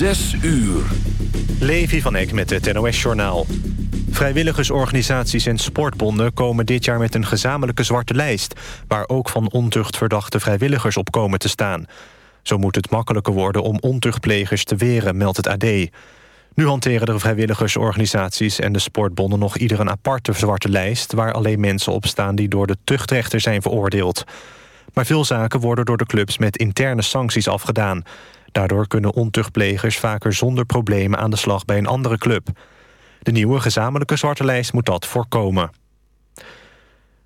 Zes uur. Levi van Eck met het NOS-journaal. Vrijwilligersorganisaties en sportbonden komen dit jaar met een gezamenlijke zwarte lijst... waar ook van ontucht verdachte vrijwilligers op komen te staan. Zo moet het makkelijker worden om ontuchtplegers te weren, meldt het AD. Nu hanteren de vrijwilligersorganisaties en de sportbonden nog ieder een aparte zwarte lijst... waar alleen mensen op staan die door de tuchtrechter zijn veroordeeld. Maar veel zaken worden door de clubs met interne sancties afgedaan... Daardoor kunnen ontuchtplegers vaker zonder problemen aan de slag bij een andere club. De nieuwe gezamenlijke zwarte lijst moet dat voorkomen.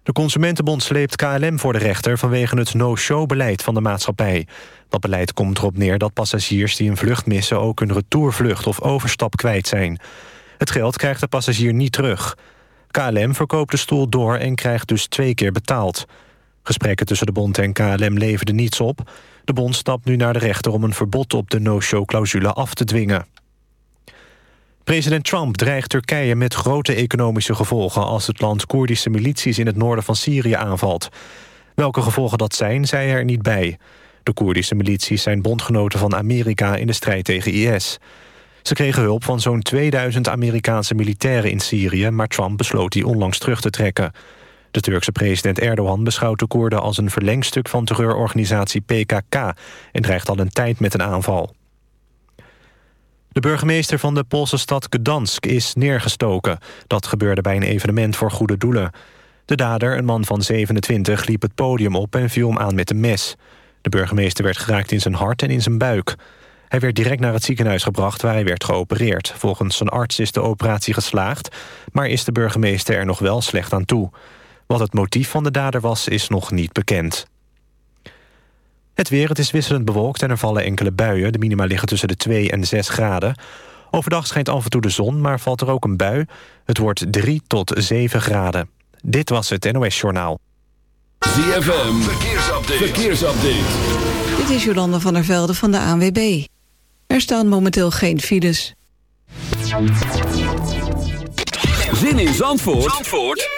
De Consumentenbond sleept KLM voor de rechter... vanwege het no-show-beleid van de maatschappij. Dat beleid komt erop neer dat passagiers die een vlucht missen... ook een retourvlucht of overstap kwijt zijn. Het geld krijgt de passagier niet terug. KLM verkoopt de stoel door en krijgt dus twee keer betaald. Gesprekken tussen de bond en KLM leverden niets op. De bond stapt nu naar de rechter om een verbod op de no-show-clausule af te dwingen. President Trump dreigt Turkije met grote economische gevolgen... als het land Koerdische milities in het noorden van Syrië aanvalt. Welke gevolgen dat zijn, zei er niet bij. De Koerdische milities zijn bondgenoten van Amerika in de strijd tegen IS. Ze kregen hulp van zo'n 2000 Amerikaanse militairen in Syrië... maar Trump besloot die onlangs terug te trekken. De Turkse president Erdogan beschouwt de Koerden als een verlengstuk van terreurorganisatie PKK... en dreigt al een tijd met een aanval. De burgemeester van de Poolse stad Gdansk is neergestoken. Dat gebeurde bij een evenement voor goede doelen. De dader, een man van 27, liep het podium op en viel hem aan met een mes. De burgemeester werd geraakt in zijn hart en in zijn buik. Hij werd direct naar het ziekenhuis gebracht waar hij werd geopereerd. Volgens zijn arts is de operatie geslaagd... maar is de burgemeester er nog wel slecht aan toe. Wat het motief van de dader was, is nog niet bekend. Het weer, het is wisselend bewolkt en er vallen enkele buien. De minima liggen tussen de 2 en 6 graden. Overdag schijnt af en toe de zon, maar valt er ook een bui. Het wordt 3 tot 7 graden. Dit was het NOS Journaal. ZFM, verkeersupdate. verkeersupdate. Dit is Jolanda van der Velde van de ANWB. Er staan momenteel geen files. Zin in Zandvoort? Zandvoort?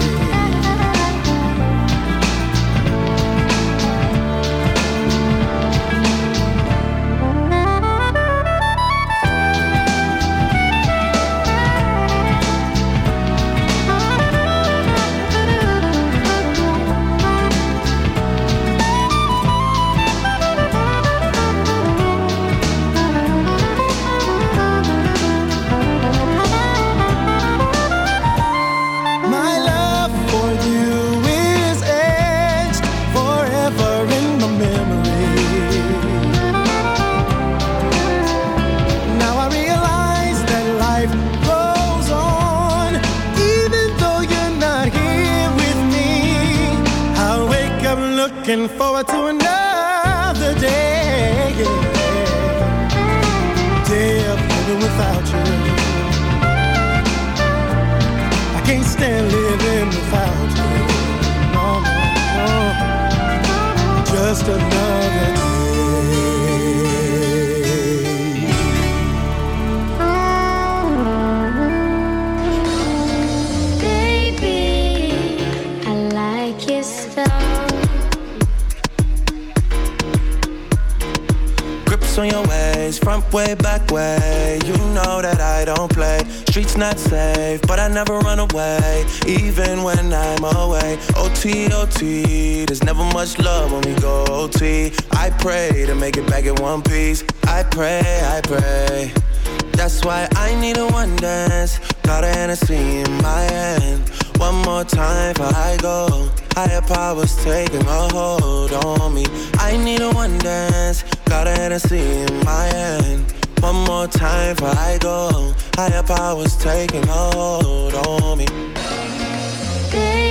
One piece. I pray, I pray. That's why I need a one dance. Got a Hennessy in my hand. One more time before I go. Higher powers taking a hold on me. I need a one dance. Got a Hennessy in my hand. One more time before I go. Higher powers taking a hold on me. Baby,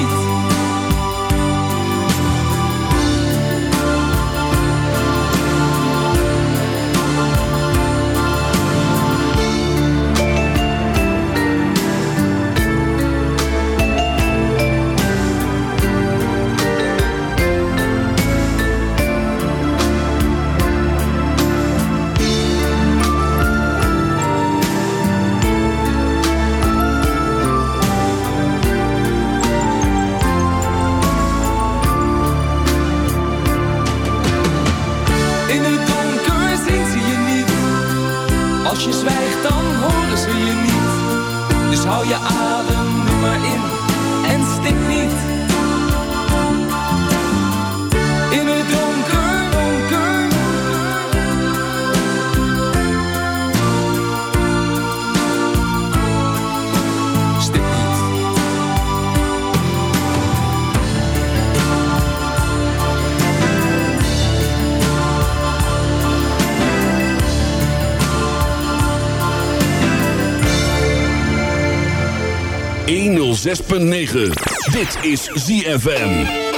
106.9. Dit is ZFM.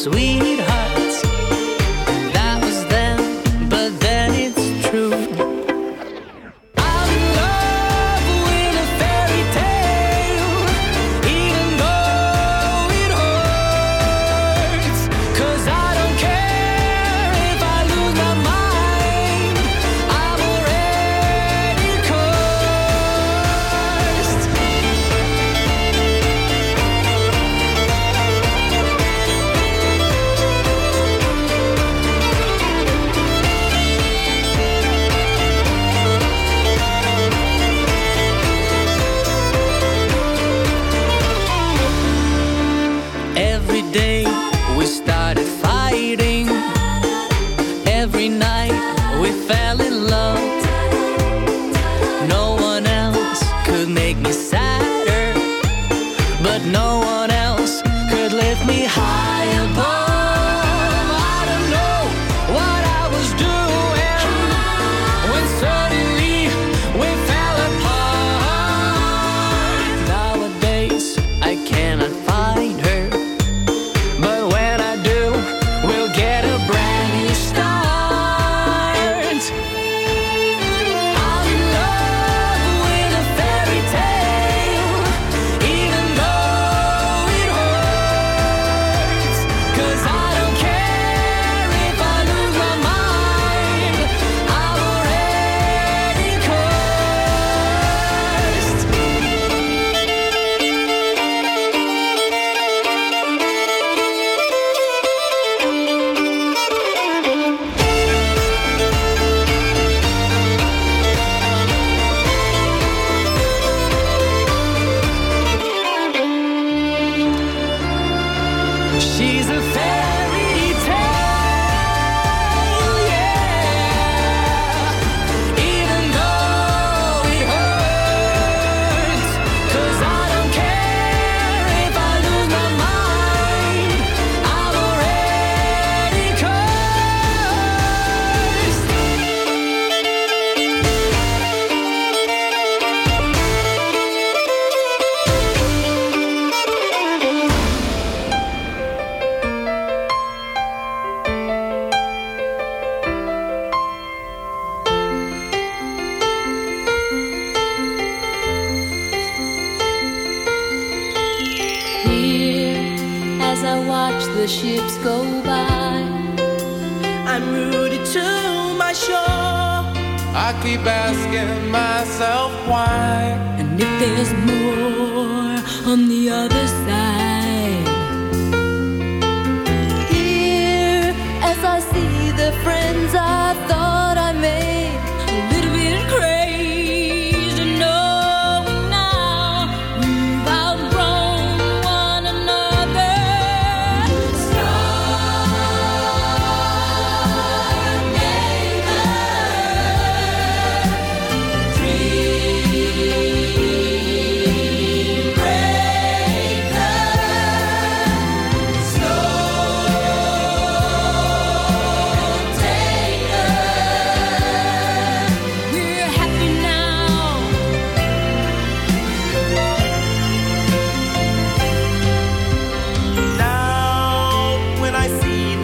sweet.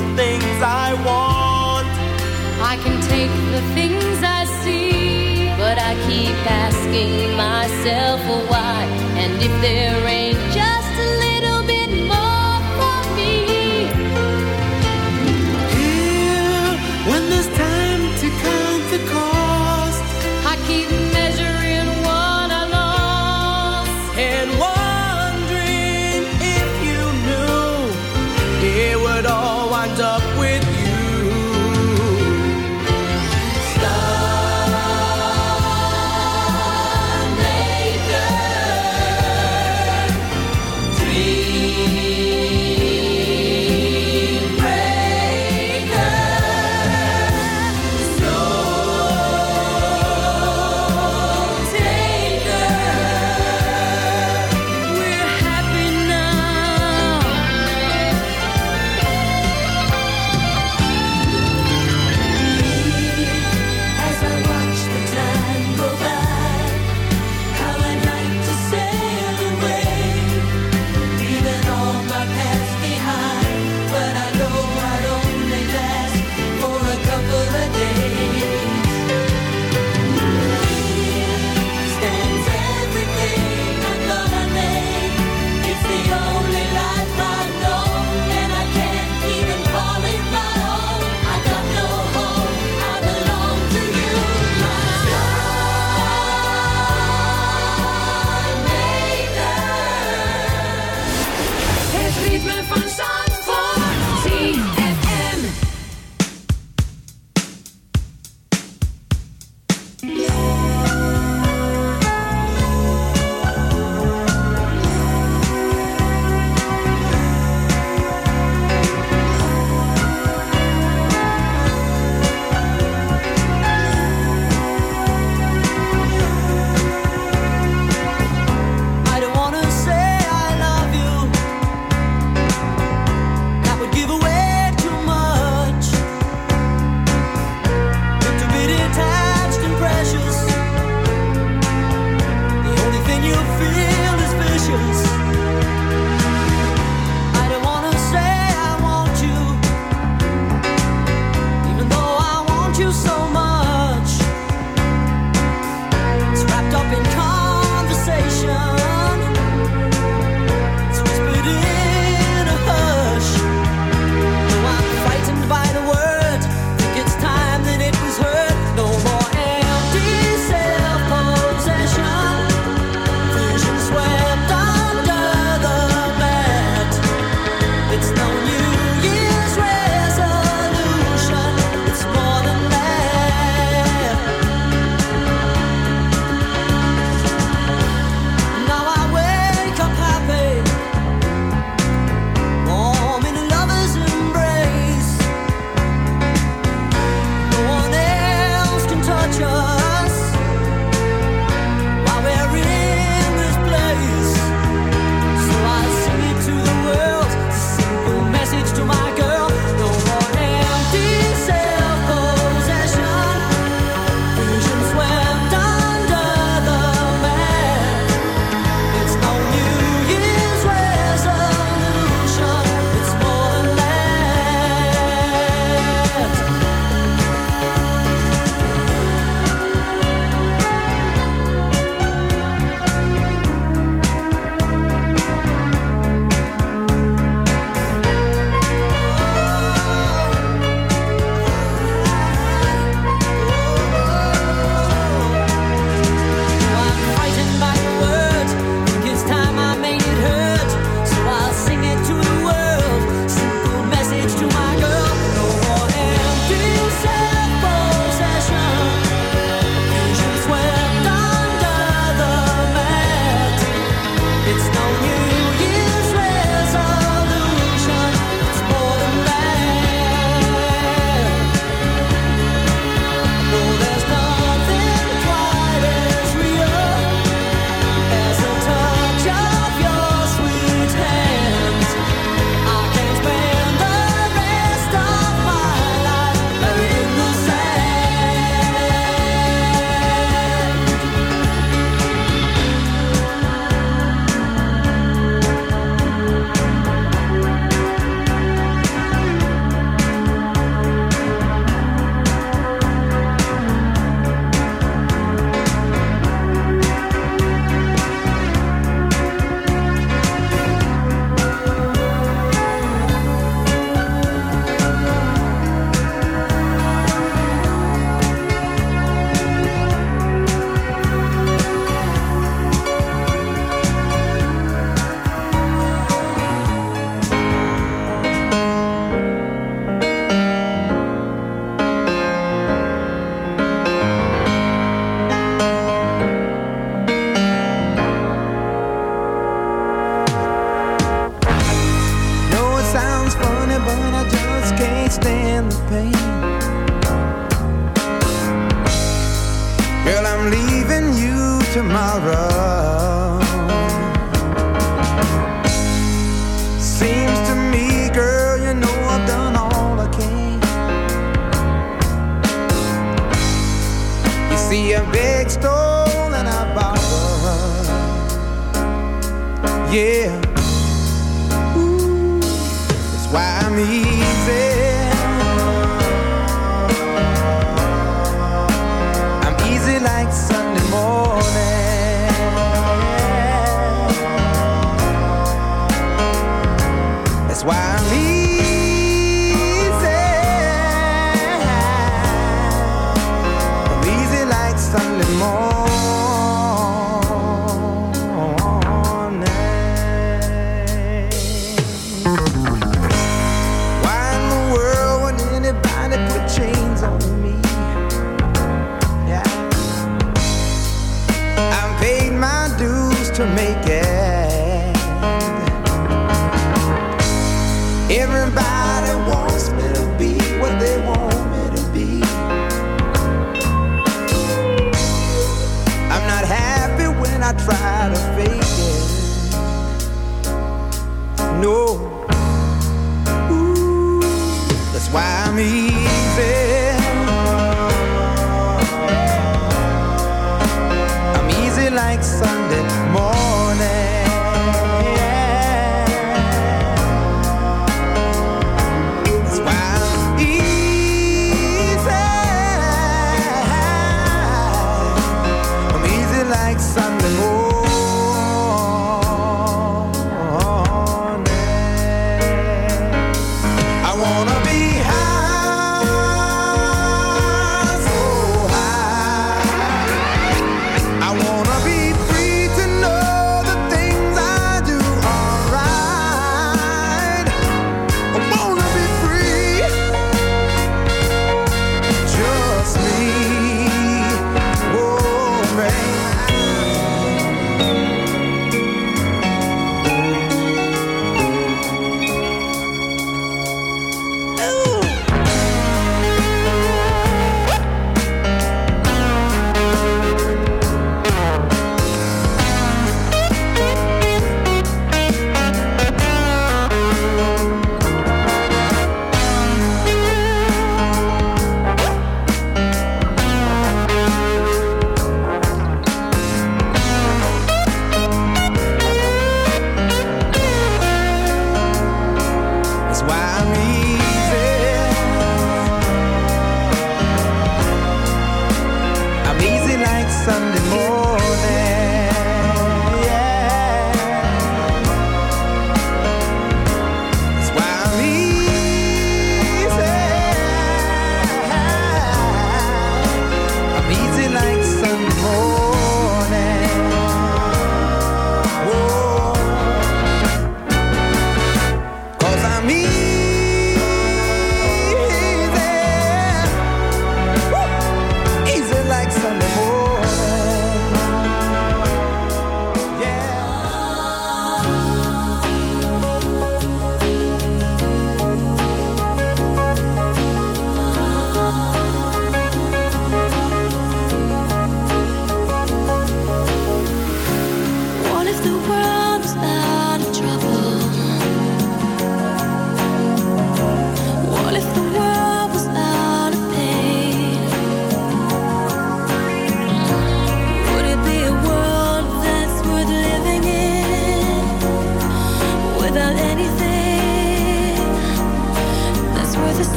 the things I want. I can take the things I see, but I keep asking myself why. And if there ain't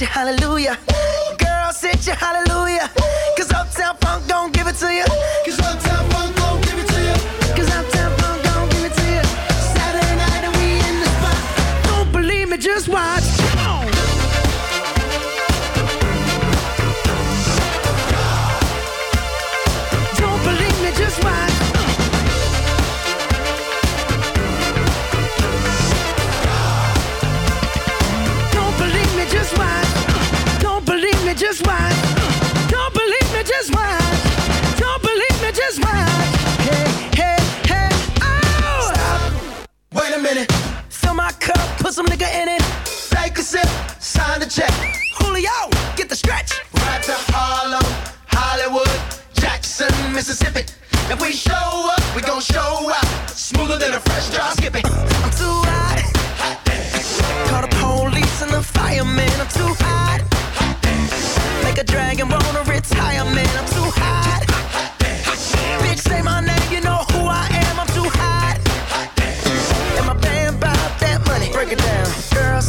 your hallelujah. Girl, sit your hallelujah.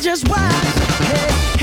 just watch. Hey,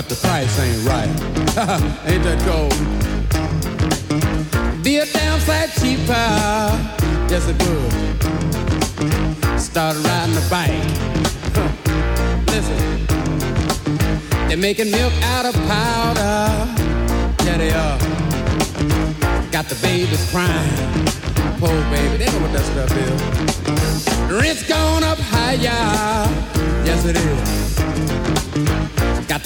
but the price ain't right. ain't that cold? Be a damn sight cheaper, yes it would. Start riding a bike. Listen, they're making milk out of powder. Yeah, they are. Got the babies crying. Poor baby, they know what that stuff is. Rent's gone up higher. Yes, it is.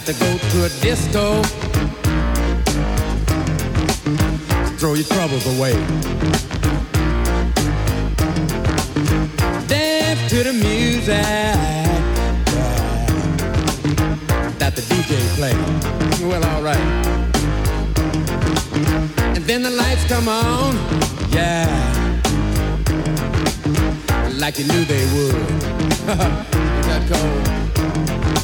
Got to go to a disco. Throw your troubles away. Dance to the music that the DJ play. Well, alright. And then the lights come on. Yeah like you knew they would. Ain't that cold?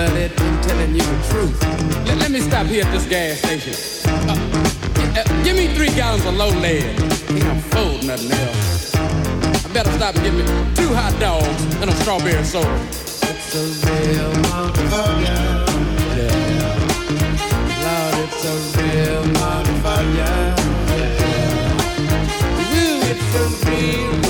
cold blooded. I'm telling you the truth. Let, let me stop here at this gas station. Uh, uh, give me three gallons of low lead. Ain't no fold nothing else. I better stop and get me two hot dogs and a strawberry soda. It's a real motherfucker. Yeah. Lord, it's a real motherfucker. Yeah. Ooh, it's a real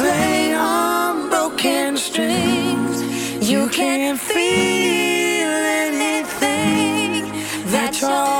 play on broken strings. You can't feel anything That's all.